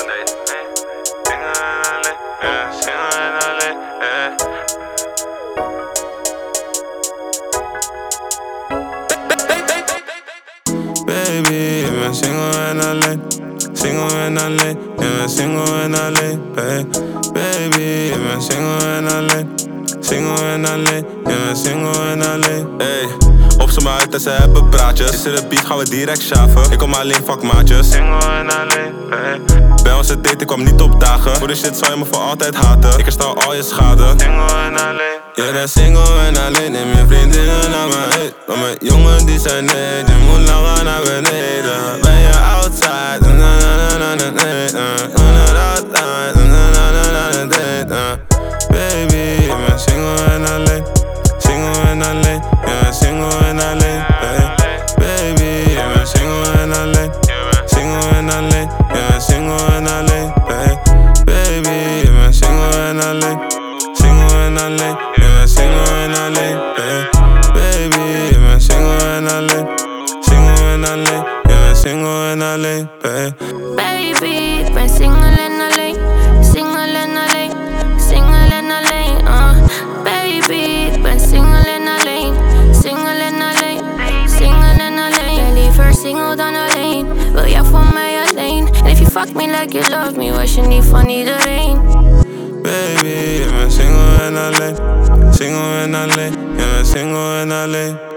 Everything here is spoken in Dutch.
tonight. Hey. Single yeah, single yeah. Baby, if I single and I lay, single and I lay, if I single and I lay, baby, if I single and I lay, single and I lay, if I single and I lay, hey. Op ze maar en ze hebben praatjes. Is er een beat, gaan we direct schaven. Ik kom alleen fuck maatjes. Single en alleen, hey. Bij onze date, ik kwam niet opdagen. Voor de shit zou je me voor altijd haten. Ik herstel al je schade. Single en alleen. Je bent single en alleen, neem je vriendinnen naar me uit. Maar mijn jongen die zijn nee, je moet langer in la lane, if I'm single la lane, yeah. baby, if I'm single in la lane, single in la lane, if I'm single in la lane, yeah. baby, if I'm single in la lane, single in la lane, single in la lane, uh, baby, if single in la lane, single in la lane, single in la lane, Belly first single down the lane, will you for my lane? And if you fuck me like you love me, what you need funny need a? en la ley, sigo en la ley, yo me sigo en la ley.